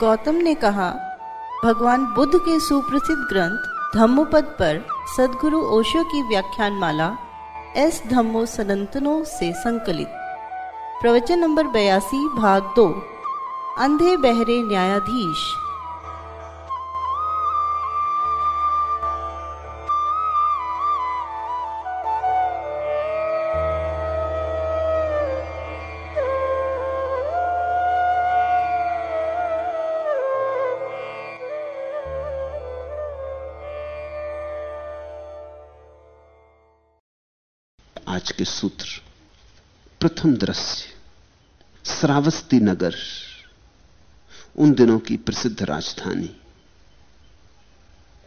गौतम ने कहा, भगवान बुद्ध के सुप्रसिद्ध ग्रंथ धम्मपद पर सदगुरु ओशो की व्याख्यान माला एस धम्मो सनंतनों से संकलित। प्रवचन नंबर बयासी, भाग दो। अंधे बहरे न्यायाधीश के सूत्र, प्रथम दृश्य, श्रावस्ती नगर, उन दिनों की प्रसिद्ध राजधानी।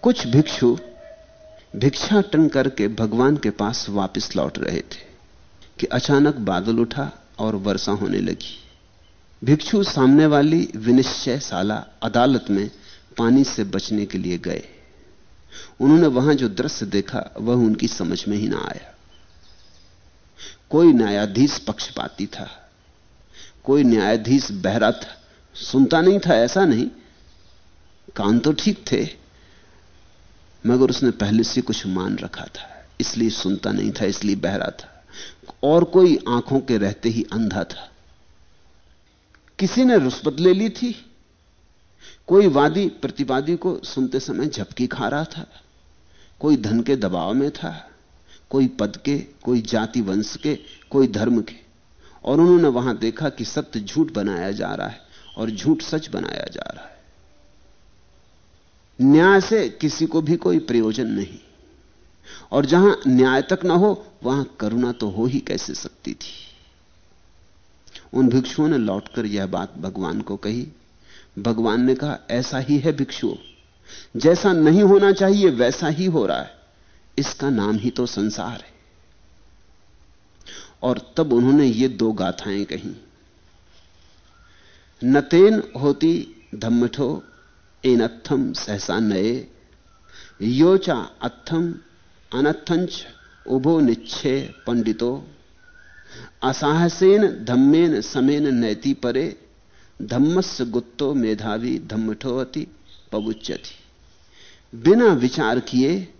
कुछ भिक्षु भिक्षाटन करके भगवान के पास वापस लौट रहे थे कि अचानक बादल उठा और वर्षा होने लगी। भिक्षु सामने वाली विनिश्चयशाला अदालत में पानी से बचने के लिए गए। उन्होंने वहाँ जो दृश्य देखा, वह उनकी समझ में ही ना आया। कोई न्यायाधीश पक्षपाती था, कोई न्यायाधीश बहरा था, सुनता नहीं था, ऐसा नहीं। कान तो ठीक थे, मगर उसने पहले से कुछ मान रखा था, इसलिए सुनता नहीं था, इसलिए बहरा था। और कोई आँखों के रहते ही अंधा था। किसी ने रुष्पत ले ली थी, कोई वादी प्रतिवादी को सुनते समय झपकी खा रहा था, कोई धन के दबाव में था। कोई पद के, कोई जाति वंश के, कोई धर्म के। और उन्होंने वहाँ देखा कि सत्य झूठ बनाया जा रहा है और झूठ सच बनाया जा रहा है। न्याय से किसी को भी कोई प्रयोजन नहीं। और जहाँ न्याय तक ना हो, वहाँ करुणा तो हो ही कैसे सकती थी? उन भिक्षुओं ने लौटकर यह बात भगवान को कही। भगवान ने कहा, ऐसा ही है भिक्षुओं। जैसा नहीं होना चाहिए, वैसा ही हो रहा है। इसका नाम ही तो संसार है। और तब उन्होंने ये दो गाथाएँ कही। नतेन होती धम्मठो एनत्थम सहसा नए योचा अत्थम अनत्थंच उभो निच्छे पंडितो। असाहसेन धम्मेन समेन नैति परे। धम्मस्य गुत्तो मेधावी धम्मठोवती पबुच्यति बिना विचार किए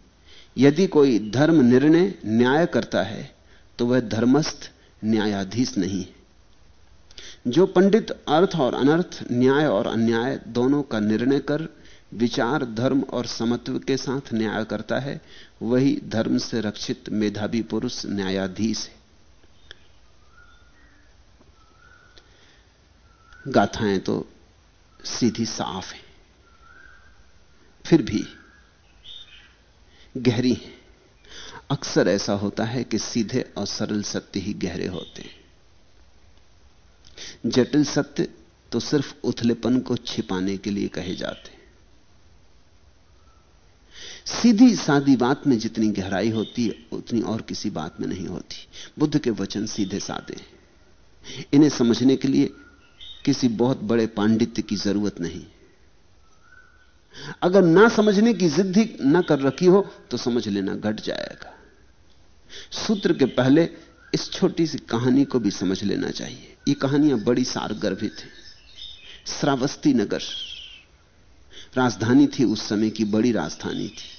यदि कोई धर्म निर्णय न्याय करता है तो वह धर्मस्थ न्यायाधीश नहीं है। जो पंडित अर्थ और अनर्थ, न्याय और अन्याय दोनों का निर्णय कर विचार, धर्म और समत्व के साथ न्याय करता है, वही धर्म से रक्षित मेधावी पुरुष न्यायाधीश है। गाथाएँ तो सीधी साफ़ है। फिर भी गहरी है। अक्सर ऐसा होता है कि सीधे और सरल सत्य ही गहरे होते हैं। जटिल सत्य तो सिर्फ़ उथलेपन को छिपाने के लिए कहे जाते हैं। सीधी सादी बात में जितनी गहराई होती है, उतनी और किसी बात में नहीं होती। बुद्ध के वचन सीधे सादे हैं। इन्हें समझने के लिए किसी बहुत बड़े पांडित्य की ज़रूरत नहीं। अगर ना समझने की जिद ही ना कर रखी हो तो समझ लेना घट जाएगा। सूत्र के पहले इस छोटी सी कहानी को भी समझ लेना चाहिए। ये कहानियाँ बड़ी सार गर्भित है। श्रावस्ती नगर। राजधानी थी उस समय की, बड़ी राजधानी थी।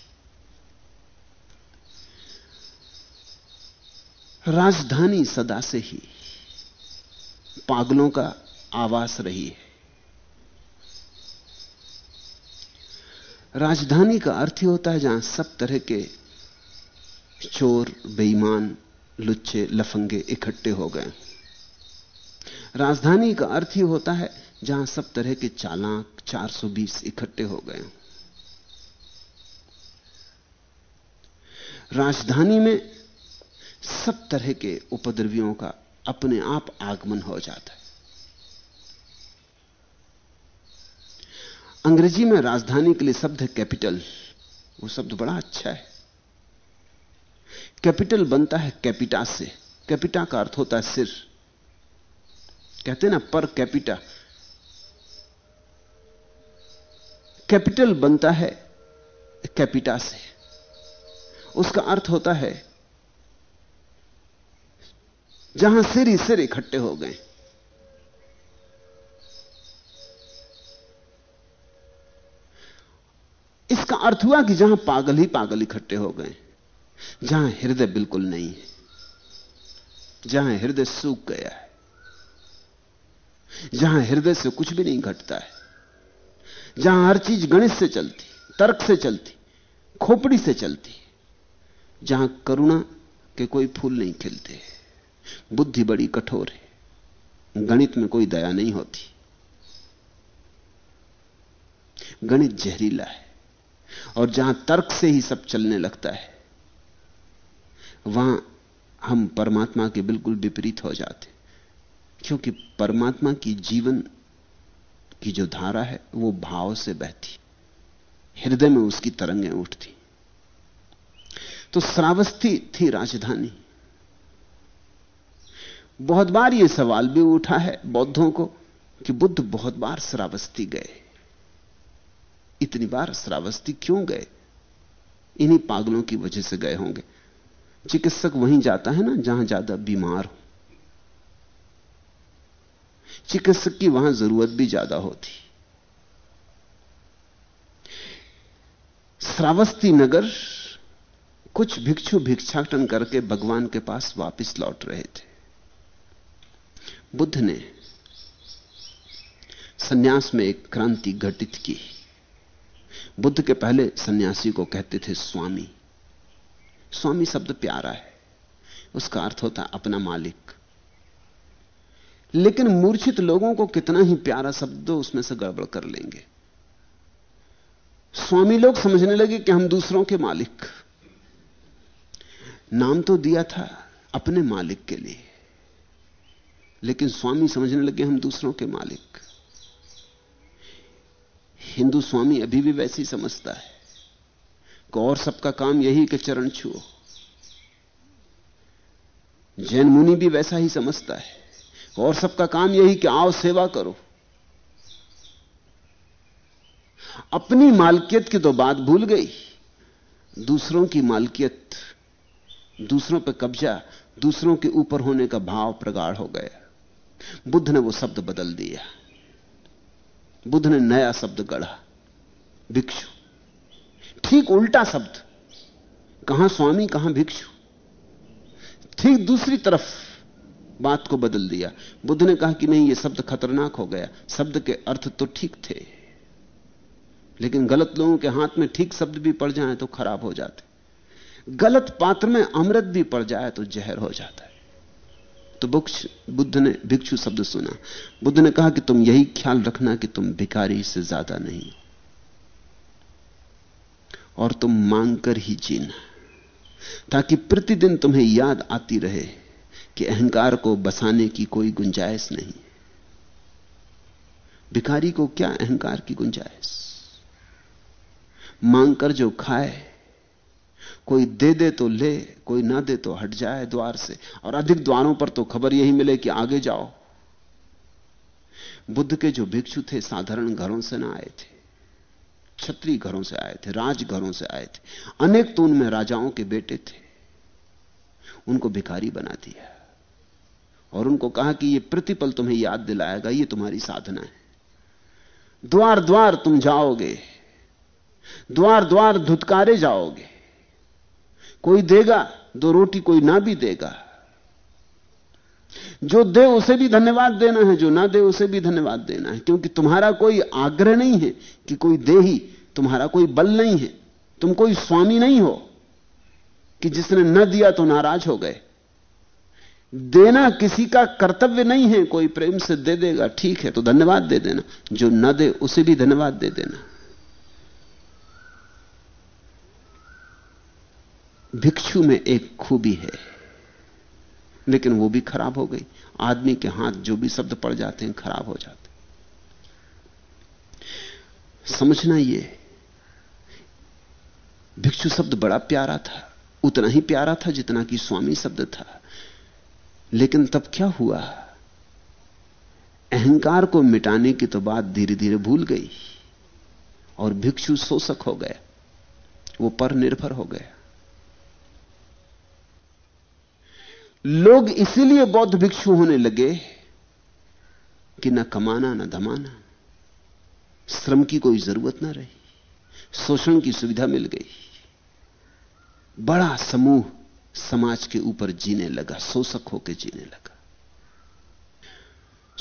राजधानी सदा से ही पागलों का आवास रही है। राजधानी का अर्थ ही होता है जहाँ सब तरह के चोर, बेईमान, लुच्चे, लफंगे इकट्ठे हो गए। राजधानी का अर्थ ही होता है जहाँ सब तरह के चालाक 420 इकट्ठे हो गए। राजधानी में सब तरह के उपद्रवियों का अपने आप आगमन हो जाता है। अंग्रेज़ी में राजधानी के लिए शब्द है कैपिटल। वो शब्द बड़ा अच्छा है। कैपिटल बनता है कैपिटा से। कैपिटा का अर्थ होता है सिर। कहते ना, पर कैपिटा। कैपिटल बनता है कैपिटा से। उसका अर्थ होता है, जहाँ सिर ही सिर इकट्ठे हो गए। इसका अर्थ हुआ कि जहाँ पागल ही पागल इकट्ठे हो गए, जहाँ हृदय बिल्कुल नहीं है, जहाँ हृदय सूख गया है, जहाँ हृदय से कुछ भी नहीं घटता है, जहाँ हर चीज़ गणित से चलती, तर्क से चलती, खोपड़ी से चलती, जहाँ करुणा के कोई फूल नहीं खिलते बुद्धि बड़ी कठोर है, गणित में कोई दया नहीं होती, गणित जहरीला है। और जहाँ तर्क से ही सब चलने लगता है, वहाँ हम परमात्मा के बिल्कुल विपरीत हो जाते क्योंकि परमात्मा की जीवन की जो धारा है, वो भाव से बहती हृदय में उसकी तरंगें उठती तो श्रावस्ती थी राजधानी। बहुत बार यह सवाल भी उठा है बौद्धों को कि बुद्ध बहुत बार श्रावस्ती गए। इतनी बार श्रावस्ती क्यों गए? इन्हीं पागलों की वजह से गए होंगे। चिकित्सक वहीं जाता है ना, जहाँ ज़्यादा बीमार हो। चिकित्सक की वहाँ ज़रूरत भी ज़्यादा होती। श्रावस्ती नगर कुछ भिक्षु भिक्षाटन करके भगवान के पास वापस लौट रहे थे। बुद्ध ने सन्यास में एक क्रांति घटित की। बुद्ध के पहले सन्यासी को कहते थे स्वामी। स्वामी शब्द प्यारा है। उसका अर्थ होता अपना मालिक। लेकिन मूर्छित लोगों को कितना ही प्यारा शब्द उसमें से गड़बड़ कर लेंगे। स्वामी लोग समझने लगे कि हम दूसरों के मालिक। नाम तो दिया था अपने मालिक के लिए। लेकिन स्वामी समझने लगे हम दूसरों के मालिक। हिंदू स्वामी अभी भी वैसी समझता है कि और सबका काम यही कि चरण छुओ। जैन मुनि भी वैसा ही समझता है और सबका काम यही कि आओ सेवा करो। अपनी मालकियत की तो बात भूल गई। दूसरों की मालकियत, दूसरों पर कब्जा, दूसरों के ऊपर होने का भाव प्रगाढ़ हो गया। बुद्ध ने वो शब्द बदल दिया। बुद्ध ने नया शब्द गढ़ा, भिक्षु। ठीक उल्टा शब्द, कहाँ स्वामी, कहाँ भिक्षु। ठीक दूसरी तरफ़ बात को बदल दिया। बुद्ध ने कहा कि नहीं यह शब्द खतरनाक हो गया। शब्द के अर्थ तो ठीक थे, लेकिन गलत लोगों के हाथ में ठीक शब्द भी पड़ जाए तो खराब हो जाते। गलत पात्र में अमृत भी पड़ जाए तो जहर हो जाता है। तो बुद्ध ने भिक्षु शब्द सुना। बुद्ध ने कहा कि तुम यही ख्याल रखना कि तुम भिखारी से ज़्यादा नहीं। और तुम मांग कर ही जीना। ताकि प्रतिदिन तुम्हें याद आती रहे कि अहंकार को बसाने की कोई गुंजाइश नहीं। भिखारी को क्या अहंकार की गुंजाइश? मांग कर जो खाए कोई दे दे तो ले, कोई ना दे तो हट जाए द्वार से। और अधिक द्वारों पर तो खबर यही मिले कि आगे जाओ। बुद्ध के जो भिक्षु थे, साधारण घरों से ना आए थे। छत्री घरों से आए थे, राज घरों से आए थे। अनेक तो उनमें राजाओं के बेटे थे। उनको भिखारी बना दिया। और उनको कहा कि यह प्रतिपल तुम्हें याद दिलाएगा यह तुम्हारी साधना है। द्वार द्वार तुम जाओगे। द्वार द्वार धुतकारे जाओगे। कोई देगा, दो रोटी कोई ना भी देगा। जो दे उसे भी धन्यवाद देना है, जो ना दे उसे भी धन्यवाद देना है। क्योंकि तुम्हारा कोई आग्रह नहीं है कि कोई दे ही, तुम्हारा कोई बल नहीं है। तुम कोई स्वामी नहीं हो कि जिसने न दिया तो नाराज़ हो गए। देना किसी का कर्तव्य नहीं है, कोई प्रेम से दे देगा, ठीक है तो धन्यवाद दे देना। जो न दे, उसे भी धन्यवाद दे देना। भिक्षु में एक खूबी है। लेकिन वो भी खराब हो गई। आदमी के हाथ जो भी शब्द पड़ जाते हैं, खराब हो जाते समझना ये, भिक्षु शब्द बड़ा प्यारा था। उतना ही प्यारा था जितना कि स्वामी शब्द था। लेकिन तब क्या हुआ? अहंकार को मिटाने की तो बात धीरे धीरे भूल गई। और भिक्षु शोषक हो गया। वो पर निर्भर हो गया। लोग इसीलिए बौद्ध भिक्षु होने लगे कि न कमाना, न धमाना। श्रम की कोई ज़रूरत ना रही। शोषण की सुविधा मिल गई। बड़ा समूह समाज के ऊपर जीने लगा, शोषक होकर जीने लगा।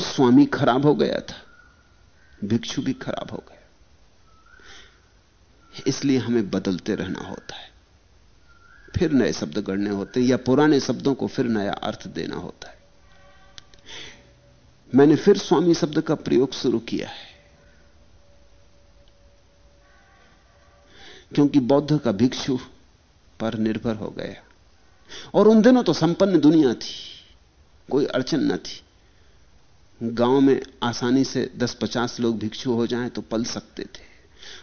स्वामी खराब हो गया था, भिक्षु भी खराब हो गया। इसलिए हमें बदलते रहना होता है। फिर नए शब्द गढ़ने होते हैं या पुराने शब्दों को फिर नया अर्थ देना होता है। मैंने फिर स्वामी शब्द का प्रयोग शुरू किया है। क्योंकि बौद्ध का भिक्षु पर निर्भर हो गया। और उन दिनों तो संपन्न दुनिया थी, कोई अड़चन न थी। गाँव में आसानी से 10-50 लोग भिक्षु हो जाएँ तो पल सकते थे।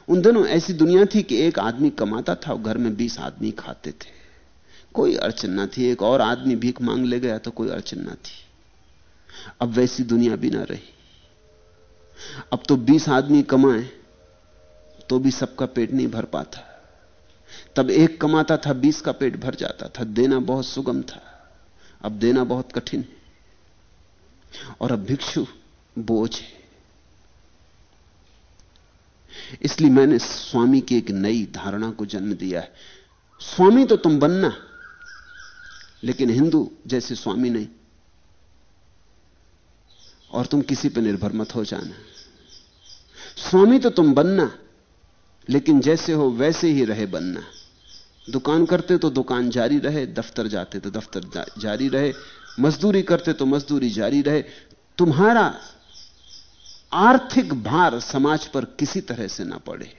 उन दिनों ऐसी दुनिया थी कि एक आदमी कमाता था और घर में 20 आदमी खाते थे। कोई अड़चन ना थी। एक और आदमी भीख मांग ले गया तो कोई अड़चन ना थी। अब वैसी दुनिया भी ना रही। अब तो 20 आदमी कमाए तो भी सबका पेट नहीं भर पाता। तब एक कमाता था 20 का पेट भर जाता था। देना बहुत सुगम था। अब देना बहुत कठिन है। और अब भिक्षु बोझ है। इसलिए मैंने स्वामी की एक नई धारणा को जन्म दिया है। स्वामी तो तुम बनना। लेकिन हिंदू जैसे स्वामी नहीं। और तुम किसी पर निर्भर मत हो जाना। स्वामी तो तुम बनना, लेकिन जैसे हो वैसे ही रहे बनना। दुकान करते तो दुकान जारी रहे, दफ्तर जाते तो दफ्तर जारी रहे। मजदूरी करते तो मजदूरी जारी रहे। तुम्हारा आर्थिक भार समाज पर किसी तरह से ना पड़े।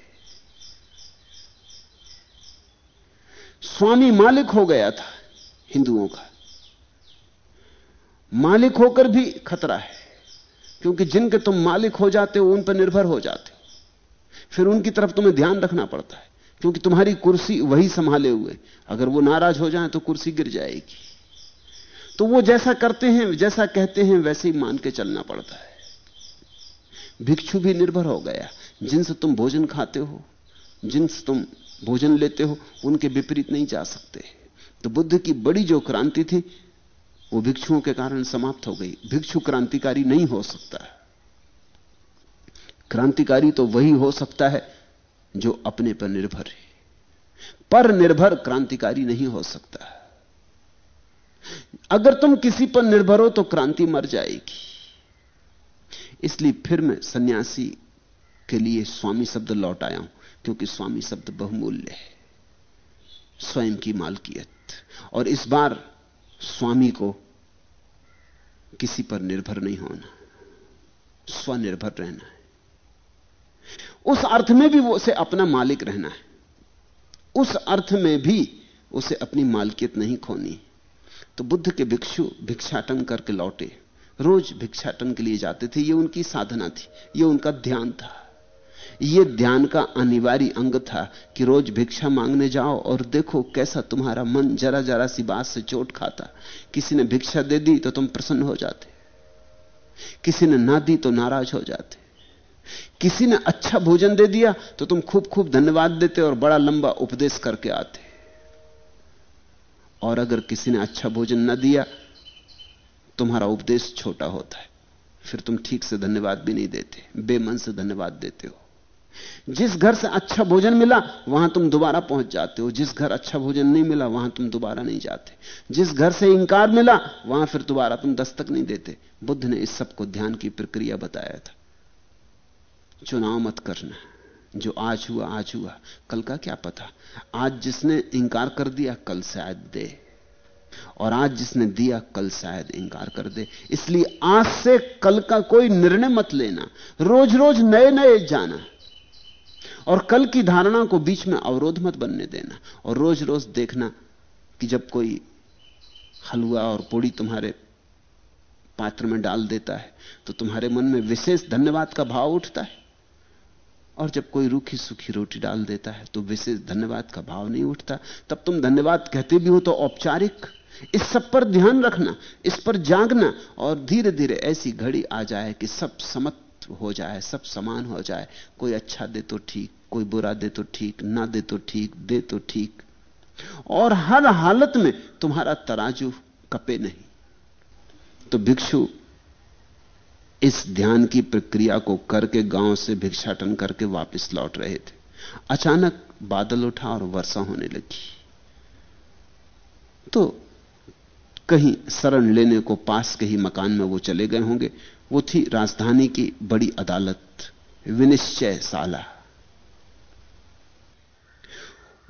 स्वामी मालिक हो गया था। हिंदुओं का। मालिक होकर भी खतरा है, क्योंकि जिनके तुम मालिक हो जाते हो, उन पर निर्भर हो जाते फिर उनकी तरफ़ तुम्हें ध्यान रखना पड़ता है, क्योंकि तुम्हारी कुर्सी वही संभाले हुए अगर वो नाराज़ हो जाए तो कुर्सी गिर जाएगी। तो वो जैसा करते हैं, जैसा कहते हैं, वैसे ही मान के चलना पड़ता है। भिक्षु भी निर्भर हो गया। जिनसे तुम भोजन खाते हो, जिनसे तुम भोजन लेते हो, उनके विपरीत नहीं जा सकते। तो बुद्ध की बड़ी जो क्रांति थी, वो भिक्षुओं के कारण समाप्त हो गई। भिक्षु क्रांतिकारी नहीं हो सकता। क्रांतिकारी तो वही हो सकता है जो अपने पर निर्भर है। पर निर्भर क्रांतिकारी नहीं हो सकता। अगर तुम किसी पर निर्भर हो तो क्रांति मर जाएगी। इसलिए फिर मैं सन्यासी के लिए स्वामी शब्द लौट आया हूँ, क्योंकि स्वामी शब्द बहुमूल्य है। स्वयं की मालकियत। और इस बार स्वामी को किसी पर निर्भर नहीं होना, स्वनिर्भर रहना है। उस अर्थ में भी वो उसे अपना मालिक रहना है। उस अर्थ में भी उसे अपनी मालकियत नहीं खोनी। तो बुद्ध के भिक्षु भिक्षाटन करके लौटे। रोज भिक्षाटन के लिए जाते थे, ये उनकी साधना थी, ये उनका ध्यान था। ये ध्यान का अनिवार्य अंग था कि रोज भिक्षा मांगने जाओ और देखो कैसा तुम्हारा मन जरा जरा सी बात से चोट खाता। किसी ने भिक्षा दे दी तो तुम प्रसन्न हो जाते। किसी ने ना दी तो नाराज़ हो जाते। किसी ने अच्छा भोजन दे दिया तो तुम खूब खूब धन्यवाद देते और बड़ा लंबा उपदेश करके आते। और अगर किसी ने अच्छा भोजन ना दिया, तुम्हारा उपदेश छोटा होता है। फिर तुम ठीक से धन्यवाद भी नहीं देते, बेमन से धन्यवाद देते हो। जिस घर से अच्छा भोजन मिला, वहाँ तुम दोबारा पहुँच जाते हो। जिस घर अच्छा भोजन नहीं मिला, वहाँ तुम दोबारा नहीं जाते। जिस घर से इंकार मिला, वहाँ फिर दोबारा तुम दस्तक नहीं देते। बुद्ध ने इस सबको ध्यान की प्रक्रिया बताया था। चुनाव मत करना। जो आज हुआ आज हुआ। कल का क्या पता? आज जिसने इंकार कर दिया, कल शायद दे। और आज जिसने दिया, कल शायद इंकार कर दे। इसलिए आज से कल का कोई निर्णय मत लेना। रोज रोज नए नए जाना। और कल की धारणा को बीच में अवरोध मत बनने देना और रोज रोज देखना कि जब कोई हलवा और पोड़ी तुम्हारे पात्र में डाल देता है तो तुम्हारे मन में विशेष धन्यवाद का भाव उठता है। और जब कोई रूखी सूखी रोटी डाल देता है तो विशेष धन्यवाद का भाव नहीं उठता। तब तुम धन्यवाद कहते भी हो तो औपचारिक। इस सब पर ध्यान रखना, इस पर जागना और धीरे धीरे ऐसी घड़ी आ जाए कि सब समत हो जाए, सब समान हो जाए। कोई अच्छा दे तो ठीक, कोई बुरा दे तो ठीक, ना दे तो ठीक, दे तो ठीक। और हर हालत में तुम्हारा तराजू कपे नहीं। तो भिक्षु, इस ध्यान की प्रक्रिया को करके गाँव से भिक्षाटन करके वापस लौट रहे थे। अचानक बादल उठा और वर्षा होने लगी। तो कहीं शरण लेने को पास के ही मकान में वो चले गए होंगे। वो थी राजधानी की बड़ी अदालत विनिश्चय साला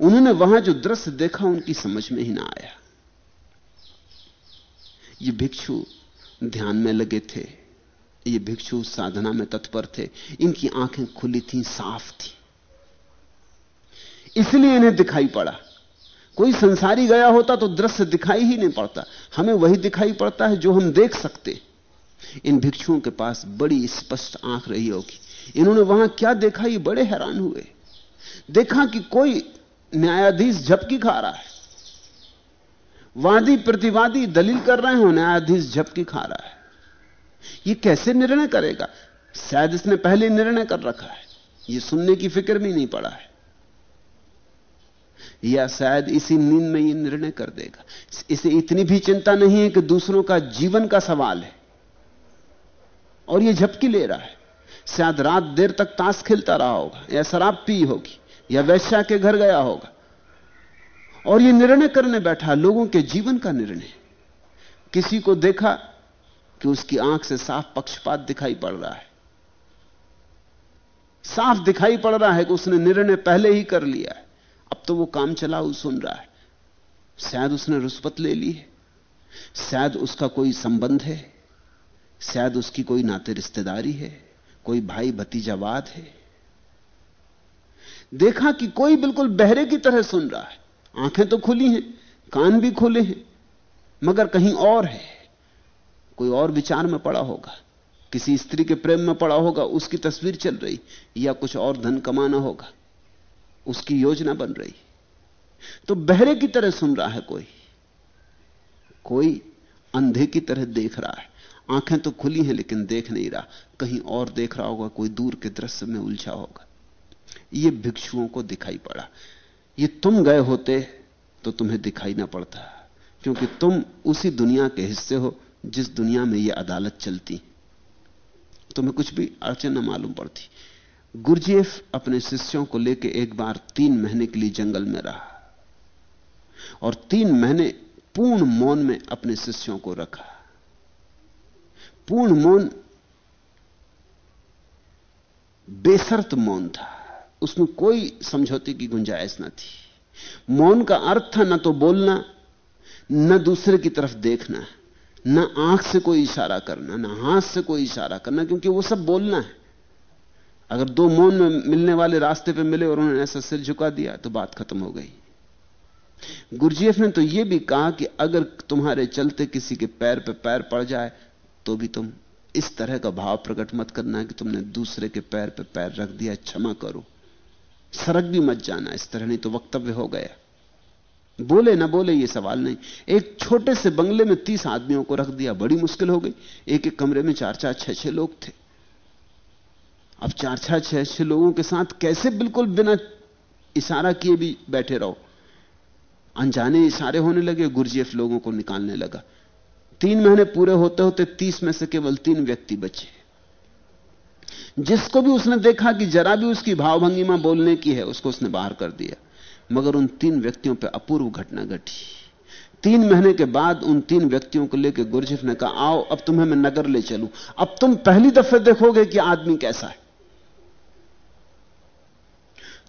उन्होंने वहाँ जो दृश्य देखा, उनकी समझ में ही ना आया। ये भिक्षु ध्यान में लगे थे। ये भिक्षु साधना में तत्पर थे। इनकी आँखें खुली थी, साफ़ थी। इसलिए इन्हें दिखाई पड़ा। कोई संसारी गया होता तो दृश्य दिखाई ही नहीं पड़ता। हमें वही दिखाई पड़ता है जो हम देख सकते। इन भिक्षुओं के पास बड़ी स्पष्ट आँख रही होगी। इन्होंने वहाँ क्या देखा? ये बड़े हैरान हुए। देखा कि कोई न्यायाधीश झपकी खा रहा है। वादी प्रतिवादी दलील कर रहे हो, न्यायाधीश झपकी खा रहा है। ये कैसे निर्णय करेगा? शायद इसने पहले निर्णय कर रखा है। ये सुनने की फ़िक्र भी नहीं पड़ा है। या शायद इसी नींद में ये निर्णय कर देगा। इसे इतनी भी चिंता नहीं है कि दूसरों का जीवन का सवाल है। और ये झपकी ले रहा है। शायद रात देर तक ताश खेलता रहा होगा, या शराब पी होगी, या वैश्या के घर गया होगा। और ये निर्णय करने बैठा लोगों के जीवन का निर्णय। किसी को देखा कि उसकी आँख से साफ़ पक्षपात दिखाई पड़ रहा है। साफ़ दिखाई पड़ रहा है कि उसने निर्णय पहले ही कर लिया है। अब तो वो काम चलाऊ सुन रहा है। शायद उसने रुस्वत ले ली है। शायद उसका कोई संबंध है। शायद उसकी कोई नाते रिश्तेदारी है, कोई भाई भतीजावाद है। देखा कि कोई बिल्कुल बहरे की तरह सुन रहा है। आँखें तो खुली हैं, कान भी खुले हैं, मगर कहीं और है। कोई और विचार में पड़ा होगा, किसी स्त्री के प्रेम में पड़ा होगा, उसकी तस्वीर चल रही, या कुछ और धन कमाना होगा, उसकी योजना बन रही। तो बहरे की तरह सुन रहा है कोई कोई अंधे की तरह देख रहा है। आँखें तो खुली हैं, लेकिन देख नहीं रहा। कहीं और देख रहा होगा, कोई दूर के दृश्य में उलझा होगा। ये भिक्षुओं को दिखाई पड़ा। ये तुम गए होते तो तुम्हें दिखाई ना पड़ता, क्योंकि तुम उसी दुनिया के हिस्से हो जिस दुनिया में यह अदालत चलती। तुम्हें कुछ भी अड़चन न मालूम पड़ती। गुरजेफ अपने शिष्यों को लेकर एक बार तीन महीने के लिए जंगल में रहा और तीन महीने पूर्ण मौन में अपने शिष्यों को रखा। पूर्ण मौन, बेसर्त मौन था। उसमें कोई समझौते की गुंजाइश ना थी। मौन का अर्थ था न तो बोलना, न दूसरे की तरफ़ देखना, न आँख से कोई इशारा करना, न हाथ से कोई इशारा करना, क्योंकि वो सब बोलना है। अगर दो मौन में मिलने वाले रास्ते पे मिले और उन्होंने ऐसा सिर झुका दिया तो बात खत्म हो गई। गुरुजीएफ ने तो यह भी कहा कि अगर तुम्हारे चलते किसी के पैर पे पैर पड़ जाए तो भी तुम इस तरह का भाव प्रकट मत करना कि तुमने दूसरे के पैर पर पैर रख दिया, क्षमा करो। सरक भी मत जाना, इस तरह नहीं तो वक्तव्य हो गया। बोले ना बोले ये सवाल नहीं। एक छोटे से बंगले में तीस आदमियों को रख दिया, बड़ी मुश्किल हो गई। एक एक कमरे में चार चार, छह छह लोग थे। अब चार चार, छह छह लोगों के साथ कैसे बिल्कुल बिना इशारा किए भी बैठे रहो? अनजाने इशारे होने लगे, गुरजेफ लोगों को निकालने लगा। तीन महीने पूरे होते होते तीस में से केवल तीन व्यक्ति बचे। जिसको भी उसने देखा कि जरा भी उसकी भावभंगिमा बोलने की है, उसको उसने बाहर कर दिया। मगर उन तीन व्यक्तियों पर अपूर्व घटना घटी। तीन महीने के बाद उन तीन व्यक्तियों को लेकर गुरजिफ ने कहा, आओ, अब तुम्हें मैं नगर ले चलूँ। अब तुम पहली दफे देखोगे कि आदमी कैसा है।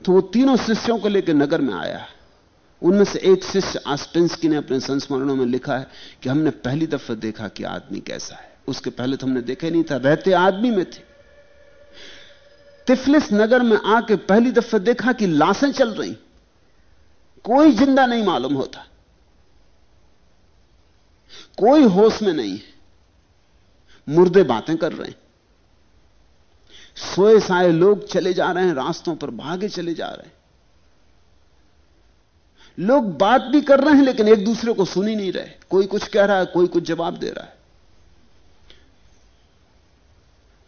तो वो तीनों शिष्यों को लेकर नगर में आया। उनमें से एक शिष्य आस्पेंसकी ने अपने संस्मरणों में लिखा है कि हमने पहली दफे देखा कि आदमी कैसा है। उसके पहले तो हमने देखा नहीं था, रहते आदमी में थे। तिफलिस नगर में आके पहली दफे देखा कि लाशें चल रही। कोई ज़िंदा नहीं मालूम होता। कोई होश में नहीं है। मुर्दे बातें कर रहे हैं। सोए साए लोग चले जा रहे हैं, रास्तों पर भागे चले जा रहे हैं। लोग बात भी कर रहे हैं, लेकिन एक दूसरे को सुन ही नहीं रहे। कोई कुछ कह रहा है, कोई कुछ जवाब दे रहा है।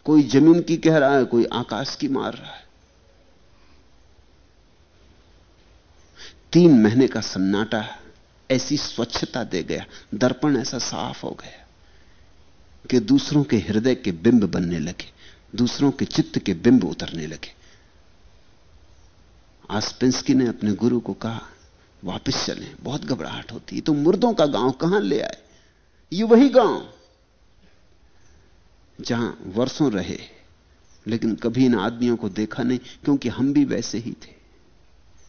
कोई ज़मीन की कह रहा है, कोई आकाश की मार रहा है। तीन महीने का सन्नाटा ऐसी स्वच्छता दे गया, दर्पण ऐसा साफ़ हो गया कि दूसरों के हृदय के बिंब बनने लगे, दूसरों के चित्त के बिंब उतरने लगे। आस्पेंसकी ने अपने गुरु को कहा वापस चलें। बहुत घबराहट होती है। तो मुर्दों का गाँव कहाँ ले आए? ये वही गाँव जहाँ वर्षों रहे, लेकिन कभी इन आदमियों को देखा नहीं, क्योंकि हम भी वैसे ही थे।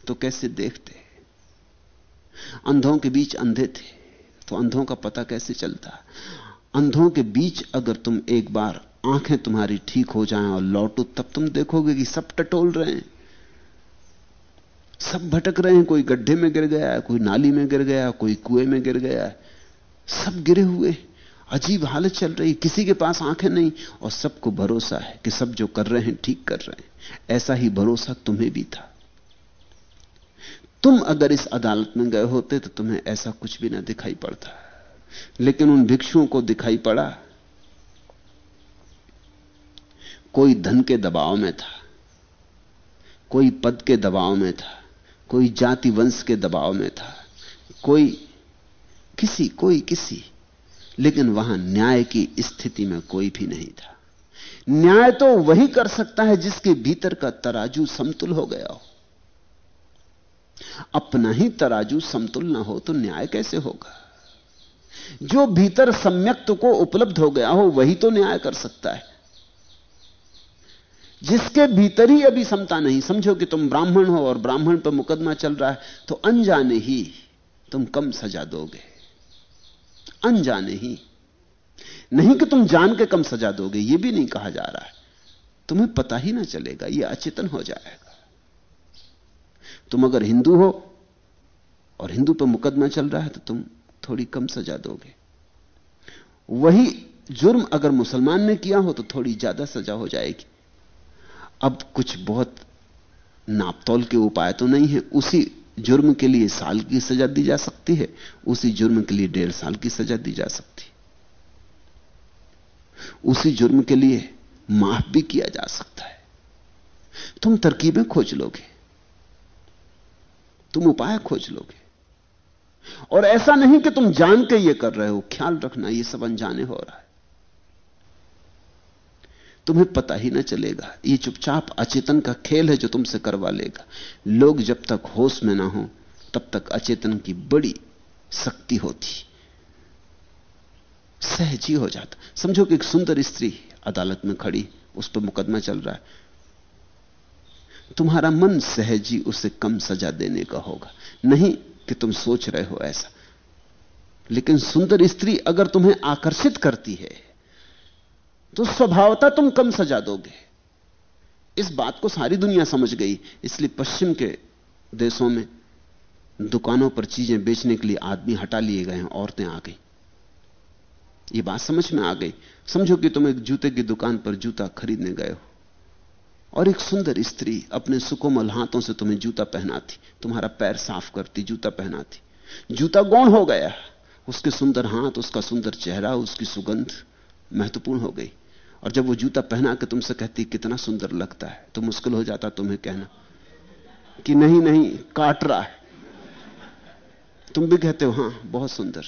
तो कैसे देखते? अंधों के बीच अंधे थे तो अंधों का पता कैसे चलता? अंधों के बीच अगर तुम एक बार आँखें तुम्हारी ठीक हो जाएँ और लौटो, तब तुम देखोगे कि सब टटोल रहे हैं। सब भटक रहे हैं, कोई गड्ढे में गिर गया है कोई नाली में गिर गया, कोई कुएँ में गिर गया। है सब गिरे हुए, अजीब हालत चल रही, किसी के पास आँखें नहीं, और सबको भरोसा है कि सब जो कर रहे हैं, ठीक कर रहे हैं। ऐसा ही भरोसा तुम्हें भी था। तुम अगर इस अदालत में गए होते तो तुम्हें ऐसा कुछ भी ना दिखाई पड़ता। लेकिन उन भिक्षुओं को दिखाई पड़ा, कोई धन के दबाव में था, कोई पद के दबाव में था। कोई जाति वंश के दबाव में था, कोई किसी कोई किसी, लेकिन वहाँ न्याय की स्थिति में कोई भी नहीं था। न्याय तो वही कर सकता है जिसके भीतर का तराजू समतुल हो गया हो। अपना ही तराजू समतुल ना हो तो न्याय कैसे होगा? जो भीतर सम्यक्त को उपलब्ध हो गया हो, वही तो न्याय कर सकता है। जिसके भीतर ही अभी समता नहीं। समझो कि तुम ब्राह्मण हो और ब्राह्मण पर मुकदमा चल रहा है तो अनजाने ही तुम कम सजा दोगे। अनजाने ही। नहीं कि तुम जान के कम सजा दोगे यह भी नहीं कहा जा रहा है। तुम्हें पता ही ना चलेगा यह अचेतन हो जाएगा। तुम अगर हिंदू हो और हिंदू पर मुकदमा चल रहा है तो तुम थोड़ी कम सजा दोगे। वही जुर्म अगर मुसलमान ने किया हो तो थोड़ी ज़्यादा सजा हो जाएगी। अब कुछ बहुत नापतौल के उपाय तो नहीं है। उसी जुर्म के लिए साल की सजा दी जा सकती है, उसी जुर्म के लिए डेढ़ साल की सजा दी जा सकती है। उसी जुर्म के लिए माफ़ भी किया जा सकता है। तुम तरकीबें खोज लोगे, तुम उपाय खोज लोगे, और ऐसा नहीं कि तुम जान के ये कर रहे हो, ख्याल रखना, ये सब अनजाने हो रहा है। तुम्हें पता ही ना चलेगा। ये चुपचाप अचेतन का खेल है जो तुमसे करवा लेगा। लोग जब तक होश में ना हो, तब तक अचेतन की बड़ी शक्ति होती। सहज ही हो जाता। समझो कि एक सुंदर स्त्री अदालत में खड़ी, उस पर मुकदमा चल रहा है। तुम्हारा मन सहज ही उसे कम सजा देने का होगा। नहीं कि तुम सोच रहे हो ऐसा। लेकिन सुंदर स्त्री अगर तुम्हें आकर्षित करती है तो स्वभावता तुम कम सजा दोगे। इस बात को सारी दुनिया समझ गई, इसलिए पश्चिम के देशों में दुकानों पर चीज़ें बेचने के लिए आदमी हटा लिए गए हैं, औरतें आ गई। ये बात समझ में आ गई। समझो कि तुम एक जूते की दुकान पर जूता खरीदने गए हो, और एक सुंदर स्त्री अपने सुकोमल हाथों से तुम्हें जूता पहनाती, तुम्हारा पैर साफ़ करती, जूता पहनाती। जूता गौण हो गया। उसके सुंदर हाथ, उसका सुंदर चेहरा, उसकी सुगंध महत्वपूर्ण हो गई। और जब वो जूता पहना के तुमसे कहती, कितना सुंदर लगता है। तो मुश्किल हो जाता तुम्हें कहना कि, नहीं नहीं, काट रहा है। तुम भी कहते हो, हाँ, बहुत सुंदर।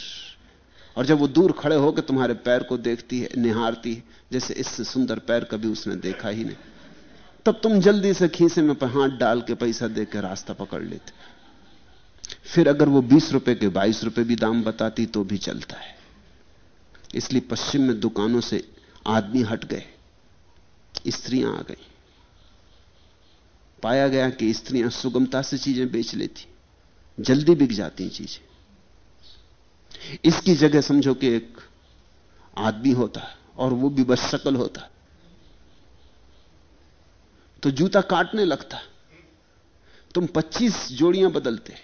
और जब वो दूर खड़े होकर तुम्हारे पैर को देखती है, निहारती है, जैसे इससे सुंदर पैर कभी उसने देखा ही नहीं, तब तुम जल्दी से खीसे में हाथ डाल के पैसा देकर रास्ता पकड़ लेते। फिर अगर वो बीस रुपए के बाईस रुपए भी दाम बताती तो भी चलता है। इसलिए पश्चिम में दुकानों से आदमी हट गए, स्त्रियाँ आ गई। पाया गया कि स्त्रियाँ सुगमता से चीज़ें बेच लेती, जल्दी बिक जाती चीज़ें। इसकी जगह समझो कि एक आदमी होता और वो भी बस शकल होता। तो जूता काटने लगता, तुम 25 जोड़ियाँ बदलते,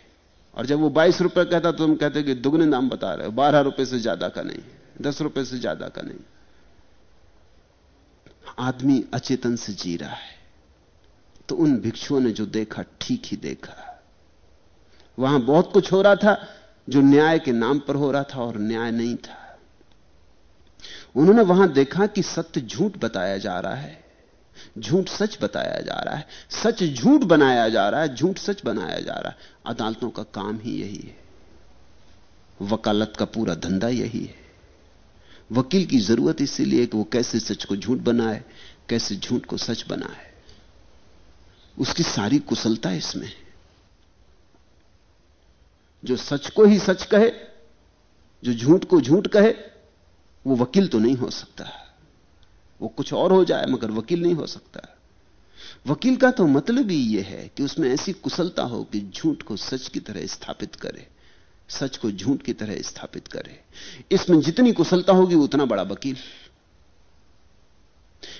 और जब वो 22 रुपए कहता तो तुम कहते कि दुगने दाम बता रहे हो, बारह रुपए से ज़्यादा का नहीं। दस रुपए से ज़्यादा का नहीं। आदमी अचेतन से जी रहा है। तो उन भिक्षुओं ने जो देखा, ठीक ही देखा। वहाँ बहुत कुछ हो रहा था, जो न्याय के नाम पर हो रहा था और न्याय नहीं था। उन्होंने वहाँ देखा कि सत्य झूठ बताया जा रहा है। झूठ सच बताया जा रहा है। सच झूठ बनाया जा रहा है। झूठ सच बनाया जा रहा है। अदालतों का काम ही यही है। वकालत का पूरा धंधा यही है। वकील की ज़रूरत इसीलिए कि वो कैसे सच को झूठ बनाए, कैसे झूठ को सच बनाए। उसकी सारी कुशलता इसमें है। जो सच को ही सच कहे, जो झूठ को झूठ कहे, वो वकील तो नहीं हो सकता। वो कुछ और हो जाए, मगर वकील नहीं हो सकता। वकील का तो मतलब ही यह है कि उसमें ऐसी कुशलता हो कि झूठ को सच की तरह स्थापित करे। सच को झूठ की तरह स्थापित करे। इसमें जितनी कुशलता होगी, उतना बड़ा वकील।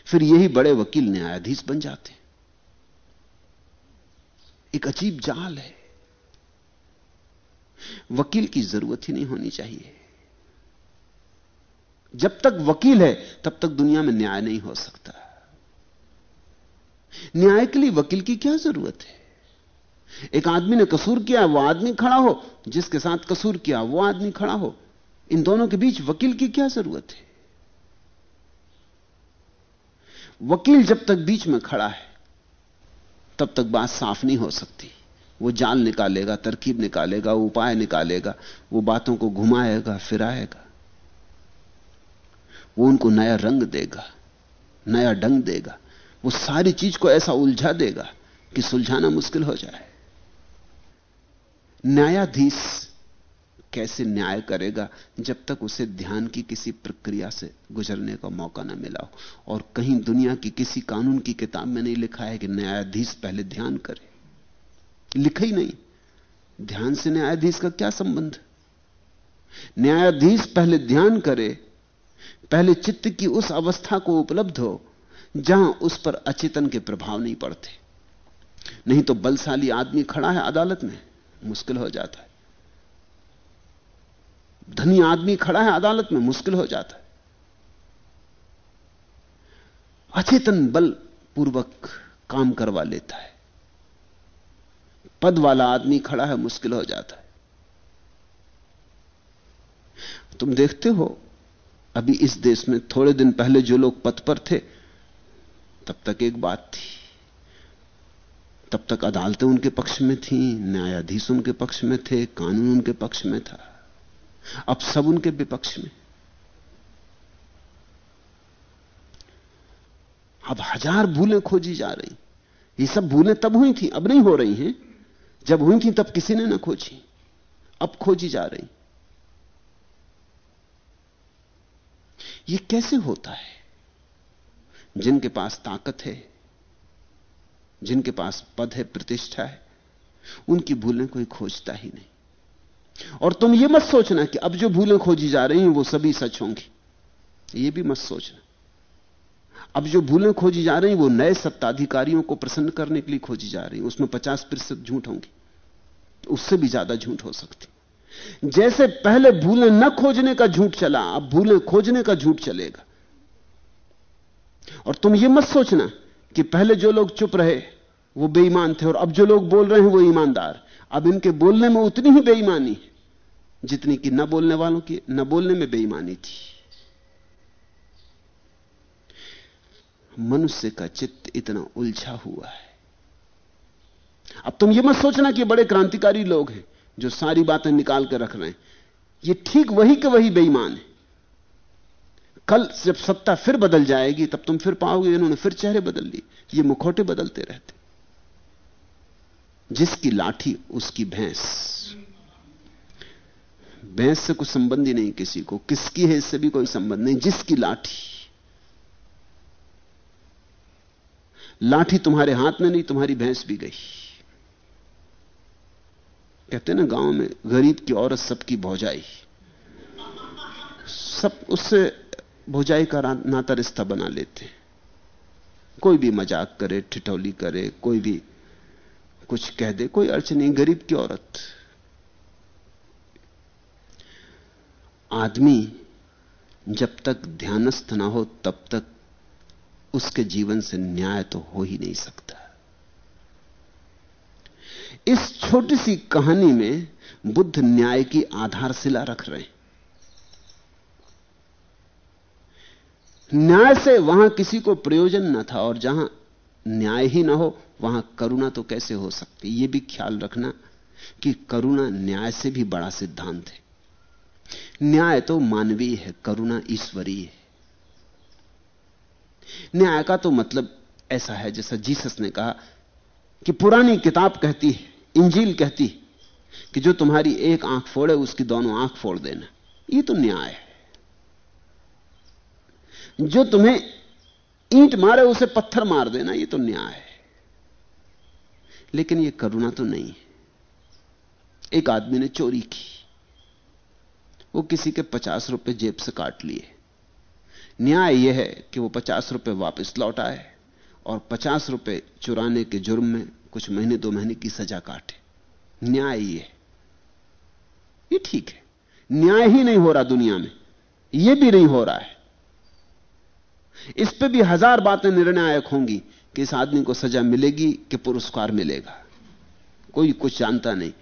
फिर यही बड़े वकील न्यायाधीश बन जाते। एक अजीब जाल है। वकील की ज़रूरत ही नहीं होनी चाहिए। जब तक वकील है, तब तक दुनिया में न्याय नहीं हो सकता। न्याय के लिए वकील की क्या ज़रूरत है? एक आदमी ने कसूर किया, वो आदमी खड़ा हो। जिसके साथ कसूर किया, वो आदमी खड़ा हो। इन दोनों के बीच वकील की क्या ज़रूरत है? वकील जब तक बीच में खड़ा है, तब तक बात साफ़ नहीं हो सकती। वो जाल निकालेगा, तरकीब निकालेगा, उपाय निकालेगा, वो बातों को घुमाएगा, फिराएगा। वो उनको नया रंग देगा, नया ढंग देगा। वो सारी चीज़ को ऐसा उलझा देगा कि सुलझाना मुश्किल हो जाए। न्यायाधीश कैसे न्याय करेगा जब तक उसे ध्यान की किसी प्रक्रिया से गुजरने का मौका ना मिला हो? और कहीं दुनिया की किसी कानून की किताब में नहीं लिखा है कि न्यायाधीश पहले ध्यान करे? लिखा ही नहीं। ध्यान से न्यायाधीश का क्या संबंध? न्यायाधीश पहले ध्यान करे, पहले चित्त की उस अवस्था को उपलब्ध हो, जहाँ उस पर अचेतन के प्रभाव नहीं पड़ते। नहीं तो बलशाली आदमी खड़ा है अदालत में। मुश्किल हो जाता है। धनी आदमी खड़ा है अदालत में, मुश्किल हो जाता है। अचेतन बल पूर्वक काम करवा लेता है। पद वाला आदमी खड़ा है, मुश्किल हो जाता है। तुम देखते हो, अभी इस देश में थोड़े दिन पहले जो लोग पद पर थे, तब तक एक बात थी। तब तक अदालतें उनके पक्ष में थी, न्यायाधीश उनके पक्ष में थे, कानून उनके पक्ष में था। अब सब उनके विपक्ष में। अब हज़ार भूलें खोजी जा रही। ये सब भूलें तब हुई थी, अब नहीं हो रही हैं। जब हुई थी, तब किसी ने ना खोजी। अब खोजी जा रही। ये कैसे होता है? जिनके पास ताकत है जिनके पास पद है, प्रतिष्ठा है, उनकी भूलें कोई खोजता ही नहीं। और तुम यह मत सोचना कि अब जो भूलें खोजी जा रही हैं, वो सभी सच होंगी। ये भी मत सोचना। अब जो भूलें खोजी जा रही वो नए सत्ताधिकारियों को प्रसन्न करने के लिए खोजी जा रही उसमें पचास प्रतिशत झूठ होंगी। उससे भी ज़्यादा झूठ हो सकती। जैसे पहले भूलें न खोजने का झूठ चला, अब भूलें खोजने का झूठ चलेगा। और तुम ये मत सोचना कि पहले जो लोग चुप रहे वो बेईमान थे और अब जो लोग बोल रहे हैं वो ईमानदार। अब इनके बोलने में उतनी ही बेईमानी जितनी कि न बोलने वालों की, न बोलने में बेईमानी थी। मनुष्य का चित्त इतना उलझा हुआ है। अब तुम ये मत सोचना कि बड़े क्रांतिकारी लोग हैं जो सारी बातें निकाल कर रख रहे हैं। ये ठीक वही के वही बेईमान है। कल जब सत्ता फिर बदल जाएगी, तब तुम फिर पाओगे, इन्होंने फिर चेहरे बदल लिए। ये मुखौटे बदलते रहते। जिसकी लाठी, उसकी भैंस। भैंस से कुछ संबंध ही नहीं किसी को। किसकी है इससे भी कोई संबंध नहीं। जिसकी लाठी। लाठी तुम्हारे हाथ में नहीं, तुम्हारी भैंस भी गई। कहते ना, गाँव में गरीब की औरत सबकी भौजाई। सब उससे भौजाई का नाता रिश्ता बना लेते कोई भी मज़ाक करे, ठिठौली करे, कोई भी कुछ कह दे, कोई अर्थ नहीं, गरीब की औरत। आदमी जब तक ध्यानस्थ ना हो, तब तक उसके जीवन से न्याय तो हो ही नहीं सकता। इस छोटी सी कहानी में बुद्ध न्याय की आधारशिला रख रहे हैं। न्याय से वहाँ किसी को प्रयोजन न था और जहाँ न्याय ही ना हो वहाँ करुणा तो कैसे हो सकती? यह भी ख्याल रखना कि करुणा न्याय से भी बड़ा सिद्धांत है। न्याय तो मानवीय है, करुणा ईश्वरीय है। न्याय का तो मतलब ऐसा है, जैसा जीसस ने कहा कि पुरानी किताब कहती है, इंजील कहती है कि जो तुम्हारी एक आँख फोड़े, उसकी दोनों आँख फोड़ देना। ये तो न्याय है। जो तुम्हें ईंट मारे, उसे पत्थर मार देना, ये तो न्याय है। लेकिन यह करुणा तो नहीं है। एक आदमी ने चोरी की। वो किसी के पचास रुपए जेब से काट लिए। न्याय यह है कि वो पचास रुपए वापस लौट आए और पचास रुपए चुराने के जुर्म में कुछ महीने दो महीने की सजा काटे। न्याय ये ये ठीक है। न्याय ही नहीं हो रहा दुनिया में। ये भी नहीं हो रहा है। इस पे भी हज़ार बातें निर्णायक होंगी। कि इस आदमी को सजा मिलेगी कि पुरस्कार मिलेगा। कोई कुछ जानता नहीं।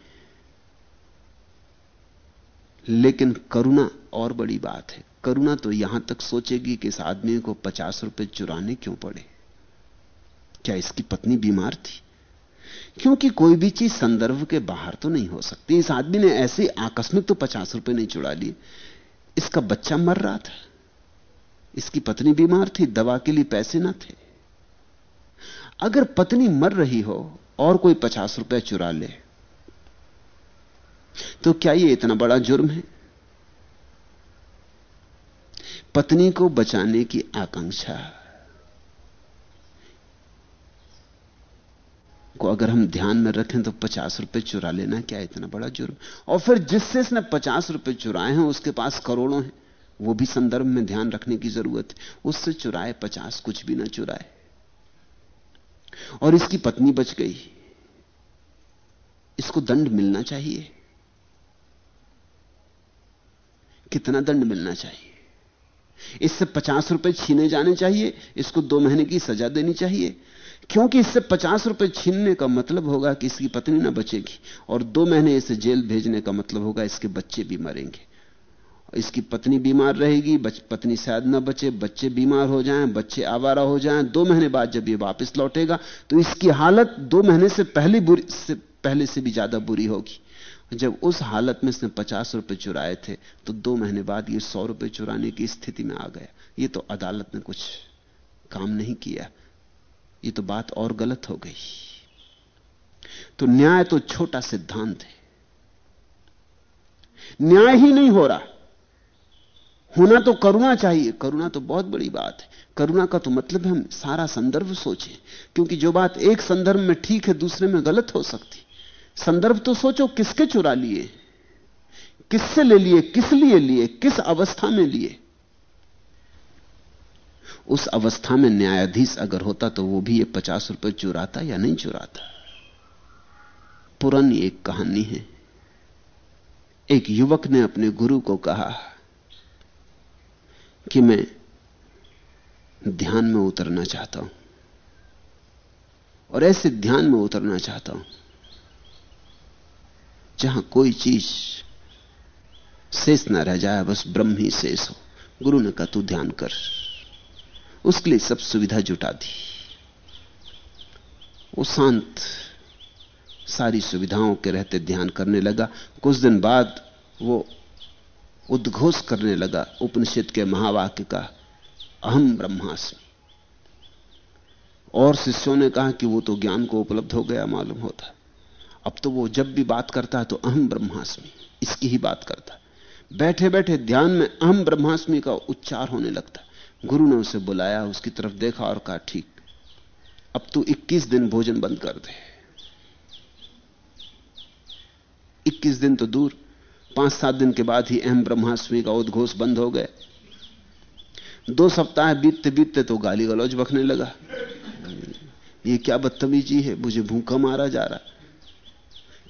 लेकिन करुणा और बड़ी बात है। करुणा तो यहाँ तक सोचेगी कि इस आदमी को पचास रुपए चुराने क्यों पड़े? क्या इसकी पत्नी बीमार थी? क्योंकि कोई भी चीज़ संदर्भ के बाहर तो नहीं हो सकती। इस आदमी ने ऐसे आकस्मिक तो पचास रुपए नहीं चुरा लिए। इसका बच्चा मर रहा था। इसकी पत्नी बीमार थी। दवा के लिए पैसे ना थे। अगर पत्नी मर रही हो और कोई पचास रुपए चुरा ले तो क्या यह इतना बड़ा जुर्म है? पत्नी को बचाने की आकांक्षा को अगर हम ध्यान में रखें तो पचास रुपए चुरा लेना क्या इतना बड़ा जुर्म? और फिर जिससे इसने पचास रुपए चुराए हैं, उसके पास करोड़ों हैं, वो भी संदर्भ में ध्यान रखने की ज़रूरत है। उससे चुराए, पचास कुछ भी ना चुराए। और इसकी पत्नी बच गई। इसको दंड मिलना चाहिए। कितना दंड मिलना चाहिए? इससे पचास रुपए छीने जाने चाहिए, इसको दो महीने की सजा देनी चाहिए। क्योंकि इससे पचास रुपए छीनने का मतलब होगा कि इसकी पत्नी ना बचेगी, और दो महीने इसे जेल भेजने का मतलब होगा, इसके बच्चे भी मरेंगे। इसकी पत्नी बीमार रहेगी पत्नी शायद ना बचे, बच्चे बीमार हो जाएँ, बच्चे आवारा हो जाएँ, दो महीने बाद जब ये वापस लौटेगा तो इसकी हालत दो महीने से पहले बुरी, से पहले से भी ज़्यादा बुरी होगी। जब उस हालत में इसने पचास रुपए चुराए थे तो दो महीने बाद ये सौ रुपए चुराने की स्थिति में आ गया। ये तो अदालत ने कुछ काम नहीं किया। ये तो बात और गलत हो गई। तो न्याय तो छोटा सिद्धांत है। न्याय ही नहीं हो रहा। होना तो करुणा चाहिए। करुणा तो बहुत बड़ी बात है। करुणा का तो मतलब हम सारा संदर्भ सोचें। क्योंकि जो बात एक संदर्भ में ठीक है, दूसरे में गलत हो सकती। संदर्भ तो सोचो किसके चुरा लिए? किससे ले लिए? किस लिए लिए? किस अवस्था में लिए? उस अवस्था में न्यायाधीश अगर होता तो वो भी ये पचास रुपए चुराता या नहीं चुराता? पुरानी एक कहानी है। एक युवक ने अपने गुरु को कहा कि मैं ध्यान में उतरना चाहता हूँ। और ऐसे ध्यान में उतरना चाहता हूँ, जहाँ कोई चीज़ शेष ना रह जाए, बस ब्रह्म ही शेष हो। गुरु ने कहा, तू ध्यान कर। उसके लिए सब सुविधा जुटा दी। वो शांत, सारी सुविधाओं के रहते ध्यान करने लगा। कुछ दिन बाद वो उद्घोष करने लगा उपनिषद के महावाक्य का अहम ब्रह्मास्मि। और शिष्यों ने कहा कि वो तो ज्ञान को उपलब्ध हो गया, मालूम होता। अब तो वो जब भी बात करता है तो अहम ब्रह्मास्मि, इसकी ही बात करता। बैठे बैठे ध्यान में अहम ब्रह्मास्मि का उच्चार होने लगता। गुरु ने उसे बुलाया, उसकी तरफ़ देखा और कहा, ठीक, अब तू 21 दिन भोजन बंद कर दे। 21 दिन तो दूर। पाँच सात दिन के बाद ही अहम ब्रह्मास्मि का उद्घोष बंद हो गए दो सप्ताह बीतते बीतते तो गाली गलौज बखने लगा। ये क्या बदतमीजी है? मुझे भूखा मारा जा रहा।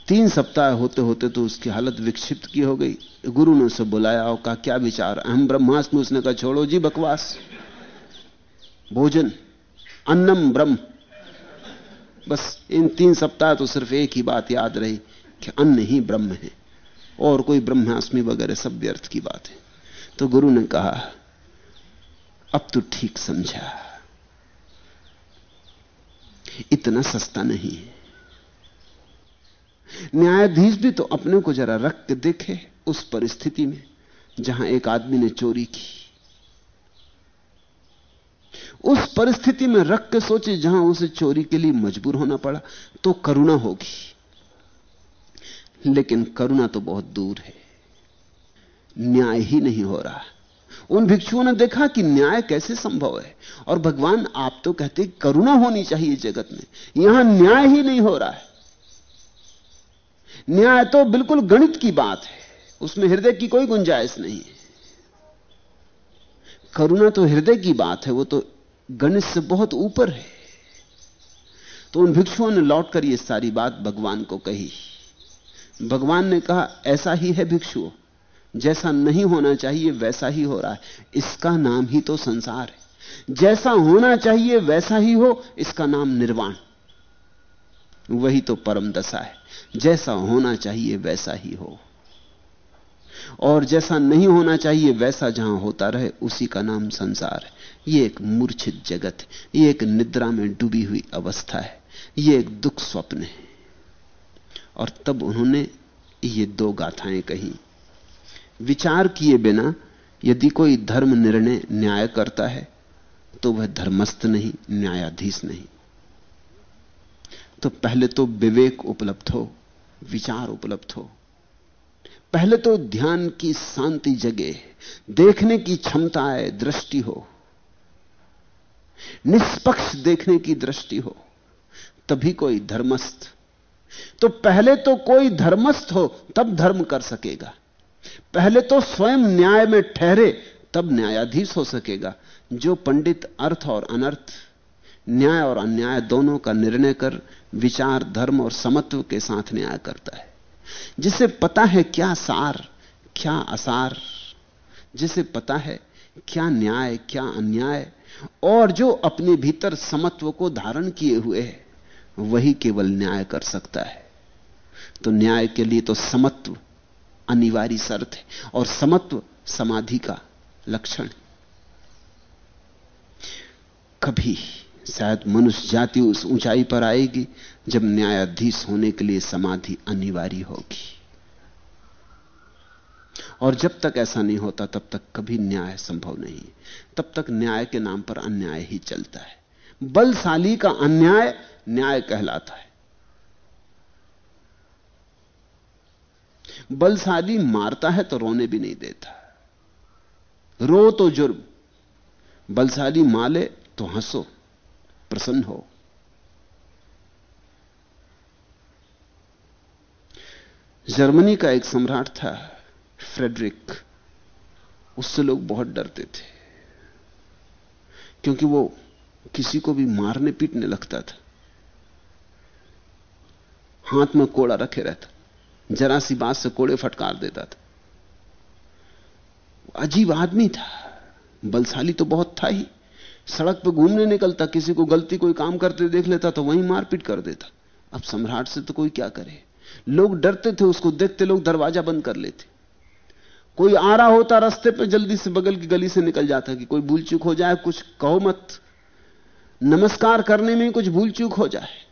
तीन सप्ताह होते होते तो उसकी हालत विक्षिप्त की हो गई। गुरु ने उसे बुलाया और कहा, क्या विचार? अहम ब्रह्मास्मि? उसने कहा, छोड़ो जी, बकवास। भोजन, अन्नम ब्रह्म। बस इन तीन सप्ताह तो सिर्फ़ एक ही बात याद रही कि अन्न ही ब्रह्म है। और कोई ब्रह्मास्मि वगैरह सब व्यर्थ की बात है। तो गुरु ने कहा, अब तो ठीक समझा। इतना सस्ता नहीं है। न्यायाधीश भी तो अपने को जरा रख के देखे उस परिस्थिति में, जहाँ एक आदमी ने चोरी की। उस परिस्थिति में रख के सोचे जहाँ उसे चोरी के लिए मजबूर होना पड़ा तो करुणा होगी। लेकिन करुणा तो बहुत दूर है। न्याय ही नहीं हो रहा। उन भिक्षुओं ने देखा कि न्याय कैसे संभव है, और भगवान आप तो कहते करुणा होनी चाहिए जगत में। यहाँ न्याय ही नहीं हो रहा है। न्याय तो बिल्कुल गणित की बात है। उसमें हृदय की कोई गुंजाइश नहीं है। करुणा तो हृदय की बात है, वो तो गणित से बहुत ऊपर है। तो उन भिक्षुओं ने लौटकर ये सारी बात भगवान को कही। भगवान ने कहा, ऐसा ही है भिक्षुओं जैसा नहीं होना चाहिए, वैसा ही हो रहा है। इसका नाम ही तो संसार है। जैसा होना चाहिए, वैसा ही हो, इसका नाम निर्वाण। वही तो परम दशा है। जैसा होना चाहिए, वैसा ही हो। और जैसा नहीं होना चाहिए, वैसा जहाँ होता रहे, उसी का नाम संसार है। यह एक मूर्छित जगत यह एक निद्रा में डूबी हुई अवस्था है। यह एक दुख स्वप्न है। और तब उन्होंने ये दो गाथाएँ कही। विचार किए बिना यदि कोई धर्म निर्णय न्याय करता है तो वह धर्मस्थ नहीं, न्यायाधीश नहीं। तो पहले तो विवेक उपलब्ध हो, विचार उपलब्ध हो। पहले तो ध्यान की शांति जगे, देखने की क्षमता है दृष्टि हो। निष्पक्ष देखने की दृष्टि हो, तभी कोई धर्मस्थ तो पहले तो कोई धर्मस्थ हो, तब धर्म कर सकेगा। पहले तो स्वयं न्याय में ठहरे, तब न्यायाधीश हो सकेगा। जो पंडित अर्थ और अनर्थ, न्याय और अन्याय दोनों का निर्णय कर, विचार, धर्म और समत्व के साथ न्याय करता है। जिसे पता है क्या सार, क्या असार, जिसे पता है क्या न्याय, क्या अन्याय, और जो अपने भीतर समत्व को धारण किए हुए है। वही केवल न्याय कर सकता है। तो न्याय के लिए तो समत्व अनिवार्य शर्त है और समत्व समाधि का लक्षण कभी शायद मनुष्य जाति उस ऊंचाई पर आएगी जब न्यायाधीश होने के लिए समाधि अनिवार्य होगी। और जब तक ऐसा नहीं होता, तब तक कभी न्याय संभव नहीं तब तक न्याय के नाम पर अन्याय ही चलता है। बलशाली का अन्याय न्याय कहलाता है। बलशाली मारता है तो रोने भी नहीं देता। रो तो जुर्म। बलशाली माले तो हंसो, प्रसन्न हो। जर्मनी का एक सम्राट था, फ्रेडरिक। उससे लोग बहुत डरते थे। क्योंकि वो किसी को भी मारने पीटने लगता था। हाथ में कोड़ा रखे रहता। जरा सी बात से कोड़े फटकार देता था। अजीब आदमी था। बलशाली तो बहुत था ही। सड़क पर घूमने निकलता, किसी को गलती कोई काम करते देख लेता तो वहीं मारपीट कर देता। अब सम्राट से तो कोई क्या करे? लोग डरते थे उसको देखते, लोग दरवाज़ा बंद कर लेते। कोई आ रहा होता रास्ते पे, जल्दी से बगल की गली से निकल जाता कि कोई भूल चूक हो जाए, कुछ कहो मत। नमस्कार करने में कुछ भूल चूक हो जाए।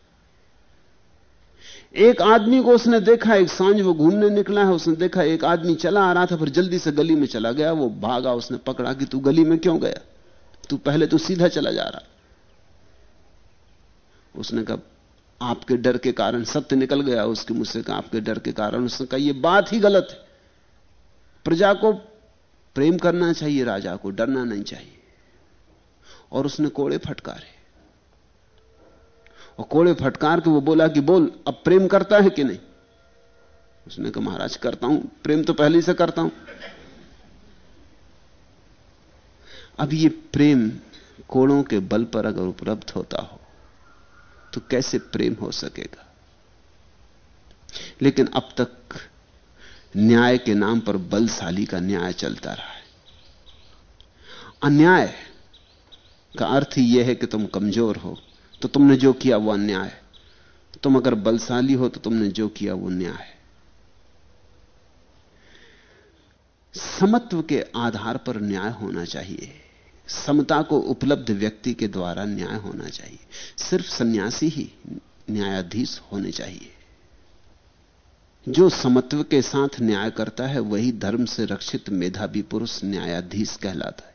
एक आदमी को उसने देखा, एक साँझ वो घूमने निकला है, उसने देखा, एक आदमी चला आ रहा था, फिर जल्दी से गली में चला गया, वो भागा, उसने पकड़ा कि तू गली में क्यों गया? तू पहले तो सीधा चला जा रहा। उसने कहा, आपके डर के कारण सत्य निकल गया, उसके मुझसे कहा, आपके डर के कारण उसने कहा यह बात ही गलत है। प्रजा को प्रेम करना चाहिए, राजा को डरना नहीं चाहिए। और उसने कोड़े फटकारे। और कोड़े फटकार के वो बोला कि बोल, अब प्रेम करता है कि नहीं? उसने कहा, महाराज, करता हूँ। प्रेम तो पहले से करता हूँ। अब ये प्रेम कोड़ों के बल पर अगर उपलब्ध होता हो तो कैसे प्रेम हो सकेगा? लेकिन अब तक न्याय के नाम पर बलशाली का न्याय चलता रहा है। अन्याय का अर्थ यह है कि तुम कमज़ोर हो। तो तुमने जो किया वो अन्याय है। तुम अगर बलशाली हो तो तुमने जो किया वो न्याय है। समत्व के आधार पर न्याय होना चाहिए। समता को उपलब्ध व्यक्ति के द्वारा न्याय होना चाहिए। सिर्फ़ सन्यासी ही न्यायाधीश होने चाहिए। जो समत्व के साथ न्याय करता है, वही धर्म से रक्षित मेधावी पुरुष न्यायाधीश कहलाता है।